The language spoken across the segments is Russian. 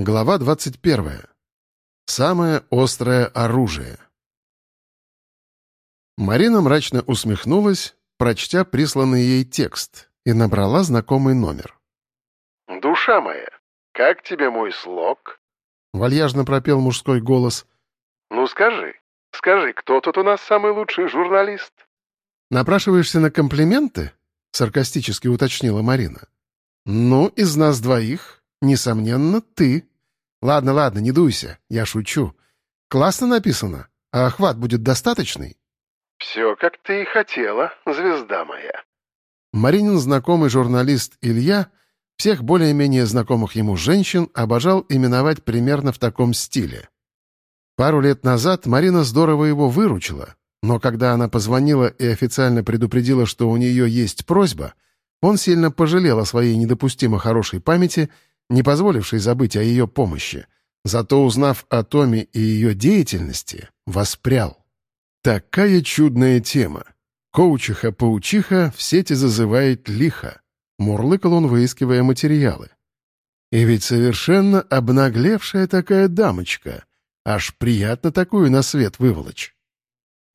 Глава 21. Самое острое оружие. Марина мрачно усмехнулась, прочтя присланный ей текст, и набрала знакомый номер. «Душа моя, как тебе мой слог?» — вальяжно пропел мужской голос. «Ну скажи, скажи, кто тут у нас самый лучший журналист?» «Напрашиваешься на комплименты?» — саркастически уточнила Марина. «Ну, из нас двоих Несомненно, ты. Ладно, ладно, не дуйся, я шучу. Классно написано, а охват будет достаточный? Все, как ты и хотела, звезда моя. Маринин знакомый журналист Илья всех более-менее знакомых ему женщин обожал именовать примерно в таком стиле. Пару лет назад Марина здорово его выручила, но когда она позвонила и официально предупредила, что у нее есть просьба, он сильно пожалел о своей недопустимо хорошей памяти — не позволивший забыть о ее помощи, зато, узнав о Томе и ее деятельности, воспрял. Такая чудная тема. Коучиха-паучиха в сети зазывает лихо. Мурлыкал он, выискивая материалы. И ведь совершенно обнаглевшая такая дамочка. Аж приятно такую на свет выволочь.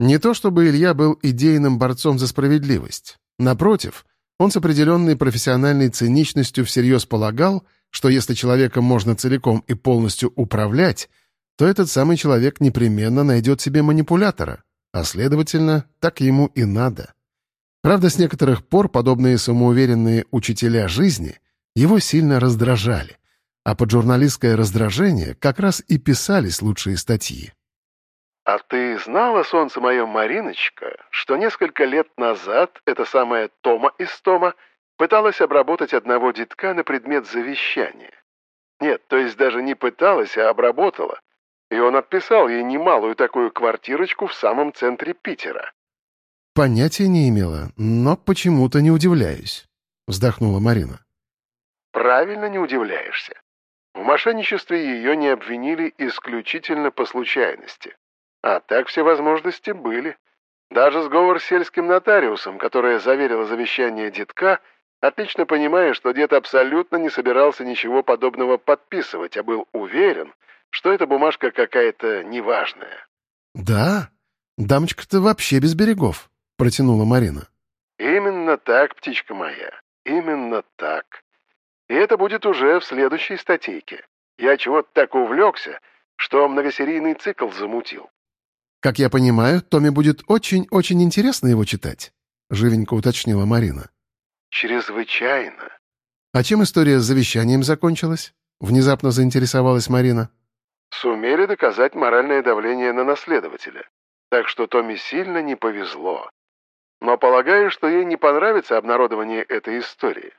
Не то чтобы Илья был идейным борцом за справедливость. Напротив, он с определенной профессиональной циничностью всерьез полагал, что если человеком можно целиком и полностью управлять, то этот самый человек непременно найдет себе манипулятора, а, следовательно, так ему и надо. Правда, с некоторых пор подобные самоуверенные учителя жизни его сильно раздражали, а под журналистское раздражение как раз и писались лучшие статьи. «А ты знала, солнце мое, Мариночка, что несколько лет назад эта самая Тома из Тома Пыталась обработать одного детка на предмет завещания. Нет, то есть даже не пыталась, а обработала. И он отписал ей немалую такую квартирочку в самом центре Питера. «Понятия не имела, но почему-то не удивляюсь», — вздохнула Марина. «Правильно не удивляешься. В мошенничестве ее не обвинили исключительно по случайности. А так все возможности были. Даже сговор с сельским нотариусом, которая заверила завещание детка — отлично понимая, что дед абсолютно не собирался ничего подобного подписывать, а был уверен, что эта бумажка какая-то неважная. «Да? Дамочка-то вообще без берегов», — протянула Марина. «Именно так, птичка моя, именно так. И это будет уже в следующей статейке. Я чего-то так увлекся, что многосерийный цикл замутил». «Как я понимаю, Томе будет очень-очень интересно его читать», — живенько уточнила Марина. «Чрезвычайно». «А чем история с завещанием закончилась?» — внезапно заинтересовалась Марина. «Сумели доказать моральное давление на наследователя. Так что Томе сильно не повезло. Но полагаю, что ей не понравится обнародование этой истории.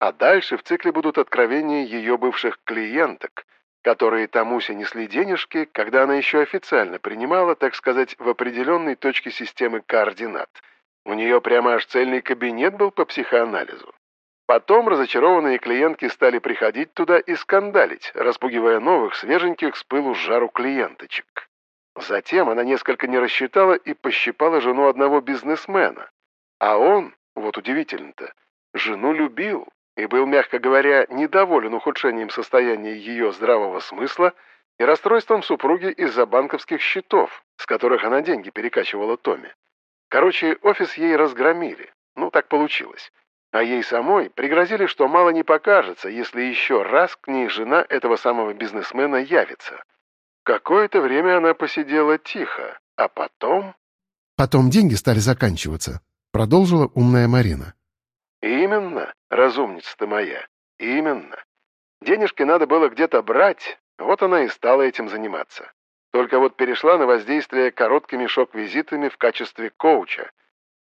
А дальше в цикле будут откровения ее бывших клиенток, которые Тамусе несли денежки, когда она еще официально принимала, так сказать, в определенной точке системы координат — у нее прямо аж цельный кабинет был по психоанализу. Потом разочарованные клиентки стали приходить туда и скандалить, распугивая новых, свеженьких с пылу с жару клиенточек. Затем она несколько не рассчитала и пощипала жену одного бизнесмена. А он, вот удивительно-то, жену любил и был, мягко говоря, недоволен ухудшением состояния ее здравого смысла и расстройством супруги из-за банковских счетов, с которых она деньги перекачивала Томе. Короче, офис ей разгромили. Ну, так получилось. А ей самой пригрозили, что мало не покажется, если еще раз к ней жена этого самого бизнесмена явится. Какое-то время она посидела тихо, а потом... Потом деньги стали заканчиваться, продолжила умная Марина. Именно, разумница ты моя, именно. Денежки надо было где-то брать, вот она и стала этим заниматься. Только вот перешла на воздействие короткими шок-визитами в качестве коуча.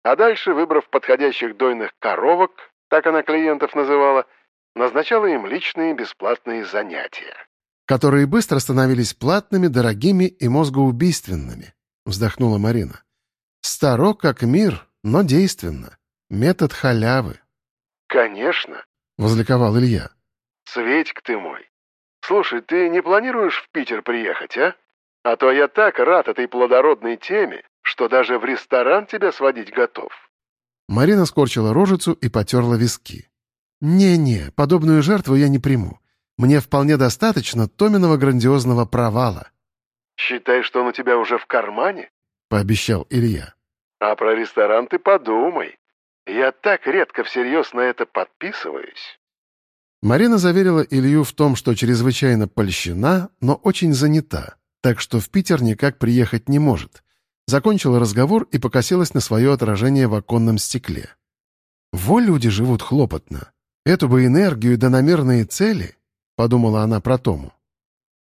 А дальше, выбрав подходящих дойных коровок, так она клиентов называла, назначала им личные бесплатные занятия. «Которые быстро становились платными, дорогими и мозгоубийственными», — вздохнула Марина. «Старо как мир, но действенно. Метод халявы». «Конечно», — возликовал Илья. «Светик ты мой. Слушай, ты не планируешь в Питер приехать, а? А то я так рад этой плодородной теме, что даже в ресторан тебя сводить готов». Марина скорчила рожицу и потерла виски. «Не-не, подобную жертву я не приму. Мне вполне достаточно Томиного грандиозного провала». «Считай, что он у тебя уже в кармане?» — пообещал Илья. «А про ресторан ты подумай. Я так редко всерьез на это подписываюсь». Марина заверила Илью в том, что чрезвычайно польщена, но очень занята, так что в Питер никак приехать не может. Закончила разговор и покосилась на свое отражение в оконном стекле. «Во люди живут хлопотно. Эту бы энергию да намерные цели», — подумала она про Тому.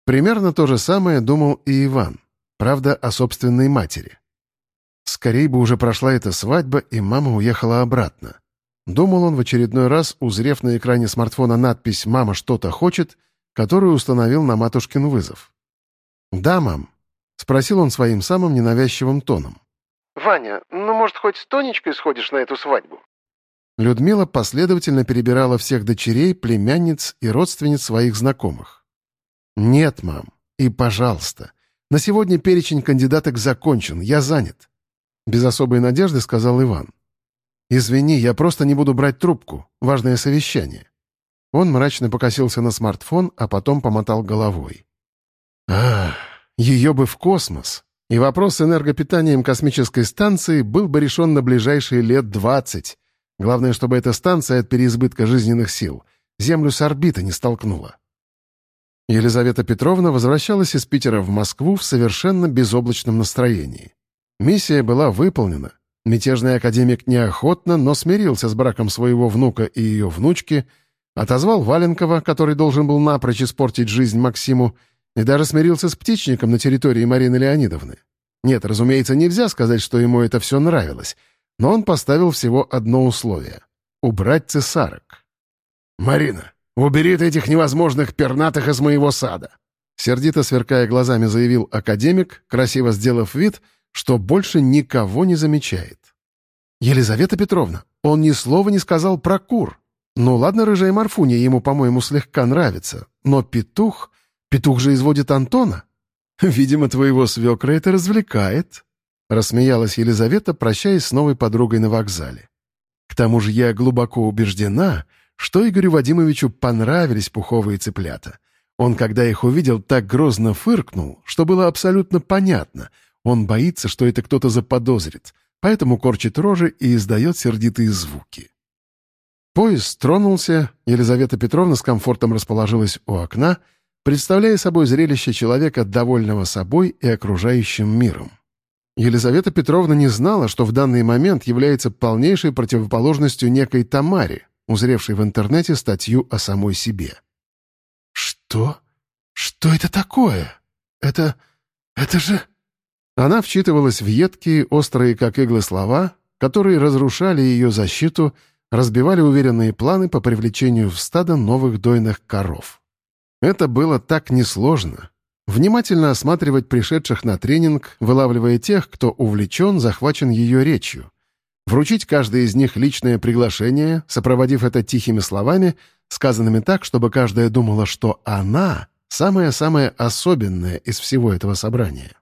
Примерно то же самое думал и Иван, правда, о собственной матери. Скорей бы уже прошла эта свадьба, и мама уехала обратно. Думал он в очередной раз, узрев на экране смартфона надпись «Мама что-то хочет», которую установил на матушкин вызов. «Да, мам», — спросил он своим самым ненавязчивым тоном. «Ваня, ну, может, хоть с Тонечкой сходишь на эту свадьбу?» Людмила последовательно перебирала всех дочерей, племянниц и родственниц своих знакомых. «Нет, мам, и пожалуйста. На сегодня перечень кандидаток закончен, я занят», — без особой надежды сказал Иван. «Извини, я просто не буду брать трубку. Важное совещание». Он мрачно покосился на смартфон, а потом помотал головой. «Ах, ее бы в космос!» И вопрос с энергопитанием космической станции был бы решен на ближайшие лет двадцать. Главное, чтобы эта станция от переизбытка жизненных сил Землю с орбиты не столкнула. Елизавета Петровна возвращалась из Питера в Москву в совершенно безоблачном настроении. Миссия была выполнена, Мятежный академик неохотно, но смирился с браком своего внука и ее внучки, отозвал Валенкова, который должен был напрочь испортить жизнь Максиму, и даже смирился с птичником на территории Марины Леонидовны. Нет, разумеется, нельзя сказать, что ему это все нравилось, но он поставил всего одно условие — убрать цесарок. «Марина, убери ты этих невозможных пернатых из моего сада!» Сердито сверкая глазами заявил академик, красиво сделав вид — что больше никого не замечает. «Елизавета Петровна, он ни слова не сказал про кур. Ну ладно, рыжая Марфуня ему, по-моему, слегка нравится, но петух... Петух же изводит Антона. Видимо, твоего свекра это развлекает», — рассмеялась Елизавета, прощаясь с новой подругой на вокзале. «К тому же я глубоко убеждена, что Игорю Вадимовичу понравились пуховые цыплята. Он, когда их увидел, так грозно фыркнул, что было абсолютно понятно — он боится, что это кто-то заподозрит, поэтому корчит рожи и издает сердитые звуки. Поезд тронулся, Елизавета Петровна с комфортом расположилась у окна, представляя собой зрелище человека, довольного собой и окружающим миром. Елизавета Петровна не знала, что в данный момент является полнейшей противоположностью некой Тамаре, узревшей в интернете статью о самой себе. «Что? Что это такое? Это... это же...» Она вчитывалась в едкие, острые как иглы слова, которые разрушали ее защиту, разбивали уверенные планы по привлечению в стадо новых дойных коров. Это было так несложно. Внимательно осматривать пришедших на тренинг, вылавливая тех, кто увлечен, захвачен ее речью. Вручить каждой из них личное приглашение, сопроводив это тихими словами, сказанными так, чтобы каждая думала, что она — самая-самая особенная из всего этого собрания.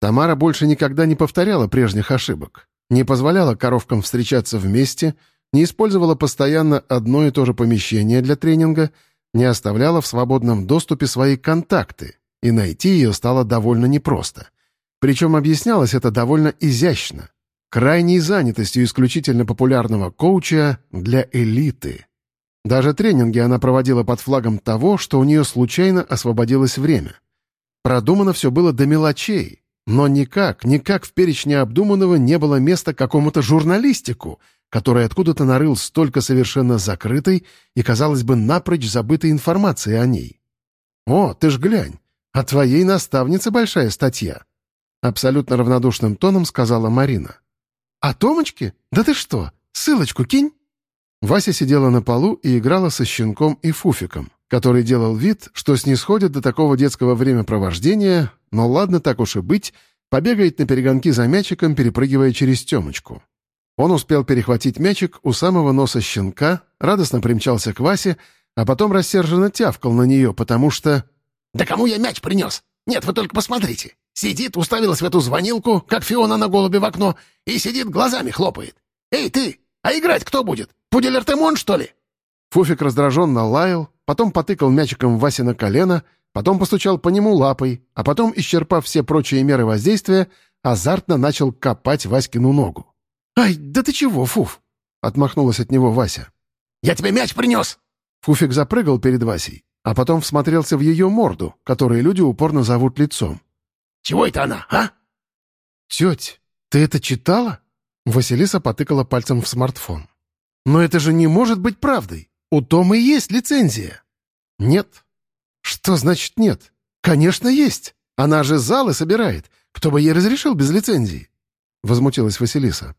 Тамара больше никогда не повторяла прежних ошибок, не позволяла коровкам встречаться вместе, не использовала постоянно одно и то же помещение для тренинга, не оставляла в свободном доступе свои контакты, и найти ее стало довольно непросто. Причем объяснялось это довольно изящно. Крайней занятостью исключительно популярного коуча для элиты. Даже тренинги она проводила под флагом того, что у нее случайно освободилось время. Продумано все было до мелочей, но никак, никак в перечне обдуманного не было места какому-то журналистику, который откуда-то нарыл столько совершенно закрытой и, казалось бы, напрочь забытой информации о ней. «О, ты ж глянь, о твоей наставнице большая статья», — абсолютно равнодушным тоном сказала Марина. «О Томочке? Да ты что, ссылочку кинь!» Вася сидела на полу и играла со щенком и фуфиком, который делал вид, что снисходит до такого детского времяпровождения, но ладно, так уж и быть, побегает на перегонки за мячиком, перепрыгивая через темочку. Он успел перехватить мячик у самого носа щенка, радостно примчался к Васе, а потом рассерженно тявкал на нее, потому что... «Да кому я мяч принес? Нет, вы только посмотрите. Сидит, уставилась в эту звонилку, как Фиона на голубе в окно, и сидит, глазами хлопает. Эй, ты, а играть кто будет? Пудель Артемон, что ли?» Фуфик раздраженно лаял, потом потыкал мячиком Васе на колено, потом постучал по нему лапой, а потом, исчерпав все прочие меры воздействия, азартно начал копать Васькину ногу. «Ай, да ты чего, Фуф?» — отмахнулась от него Вася. «Я тебе мяч принес!» Фуфик запрыгал перед Васей, а потом всмотрелся в ее морду, которую люди упорно зовут лицом. «Чего это она, а?» «Теть, ты это читала?» Василиса потыкала пальцем в смартфон. «Но это же не может быть правдой. У Тома есть лицензия». «Нет». «Что значит нет? Конечно, есть. Она же залы собирает. Кто бы ей разрешил без лицензии?» Возмутилась Василиса.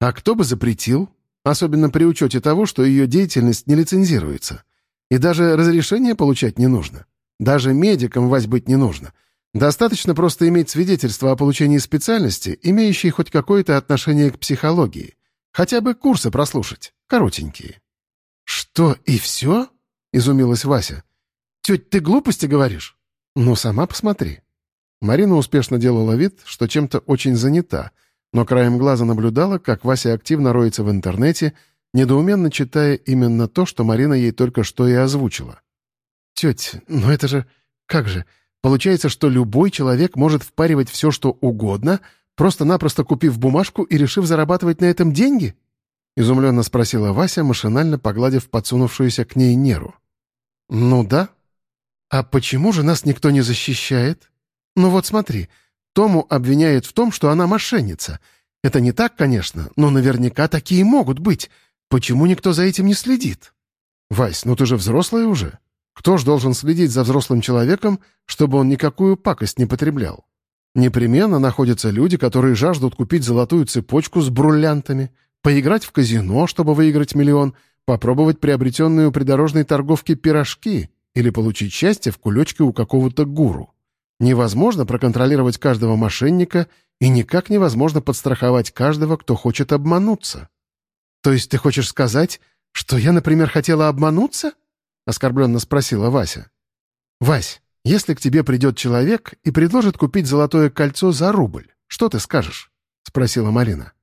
«А кто бы запретил? Особенно при учете того, что ее деятельность не лицензируется. И даже разрешение получать не нужно. Даже медикам Вась быть не нужно. Достаточно просто иметь свидетельство о получении специальности, имеющей хоть какое-то отношение к психологии. Хотя бы курсы прослушать, коротенькие. «Что, и все?» — изумилась Вася. «Тетя, ты глупости говоришь?» «Ну, сама посмотри». Марина успешно делала вид, что чем-то очень занята, но краем глаза наблюдала, как Вася активно роется в интернете, недоуменно читая именно то, что Марина ей только что и озвучила. «Тетя, ну это же... Как же? Получается, что любой человек может впаривать все, что угодно, просто-напросто купив бумажку и решив зарабатывать на этом деньги?» Изумленно спросила Вася, машинально погладив подсунувшуюся к ней неру. «Ну да. А почему же нас никто не защищает? Ну вот смотри, Тому обвиняют в том, что она мошенница. Это не так, конечно, но наверняка такие могут быть. Почему никто за этим не следит? Вась, ну ты же взрослая уже. Кто ж должен следить за взрослым человеком, чтобы он никакую пакость не потреблял? Непременно находятся люди, которые жаждут купить золотую цепочку с бриллиантами, поиграть в казино, чтобы выиграть миллион, попробовать приобретенные у придорожной торговки пирожки или получить счастье в кулечке у какого-то гуру. Невозможно проконтролировать каждого мошенника и никак невозможно подстраховать каждого, кто хочет обмануться. То есть ты хочешь сказать, что я, например, хотела обмануться? Оскорбленно спросила Вася. Вась, если к тебе придет человек и предложит купить золотое кольцо за рубль, что ты скажешь? Спросила Марина.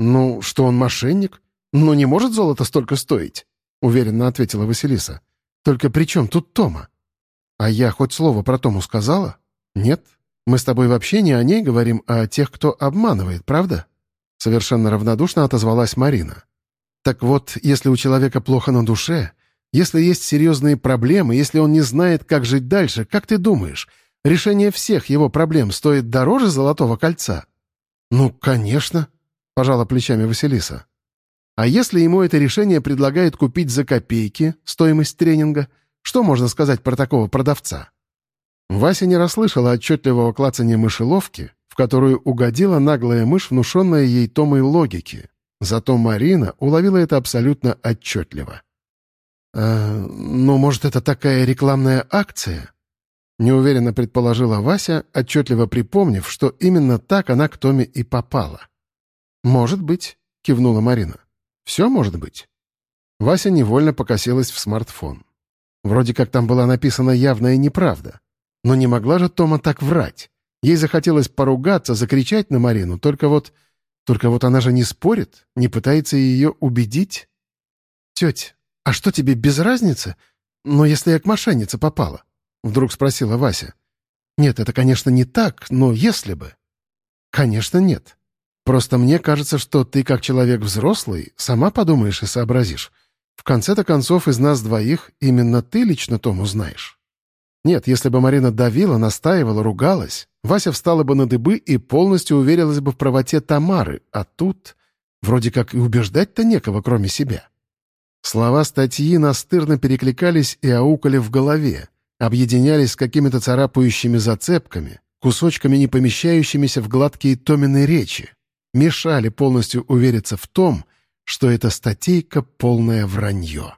Ну, что он мошенник? Ну, не может золото столько стоить, уверенно ответила Василиса. Только при чем тут Тома? А я хоть слово про Тому сказала? Нет. Мы с тобой вообще не о ней говорим, а о тех, кто обманывает, правда? Совершенно равнодушно отозвалась Марина. Так вот, если у человека плохо на душе, если есть серьезные проблемы, если он не знает, как жить дальше, как ты думаешь, решение всех его проблем стоит дороже золотого кольца? Ну, конечно, пожала плечами Василиса. А если ему это решение предлагают купить за копейки, стоимость тренинга — что можно сказать про такого продавца? Вася не расслышала отчетливого клацания мышеловки, в которую угодила наглая мышь, внушенная ей Томой логики. Зато Марина уловила это абсолютно отчетливо. «Э, «Ну, может, это такая рекламная акция?» Неуверенно предположила Вася, отчетливо припомнив, что именно так она к Томе и попала. «Может быть», — кивнула Марина. «Все может быть». Вася невольно покосилась в смартфон. Вроде как там была написана явная неправда. Но не могла же Тома так врать. Ей захотелось поругаться, закричать на Марину, только вот... Только вот она же не спорит, не пытается ее убедить. «Тетя, а что тебе без разницы? Но если я к мошеннице попала?» — вдруг спросила Вася. «Нет, это, конечно, не так, но если бы...» «Конечно, нет. Просто мне кажется, что ты, как человек взрослый, сама подумаешь и сообразишь. В конце-то концов, из нас двоих именно ты лично Тому знаешь. Нет, если бы Марина давила, настаивала, ругалась, Вася встала бы на дыбы и полностью уверилась бы в правоте Тамары, а тут вроде как и убеждать-то некого, кроме себя. Слова статьи настырно перекликались и аукали в голове, объединялись с какими-то царапающими зацепками, кусочками, не помещающимися в гладкие Томины речи, мешали полностью увериться в том, что эта статейка — полное вранье.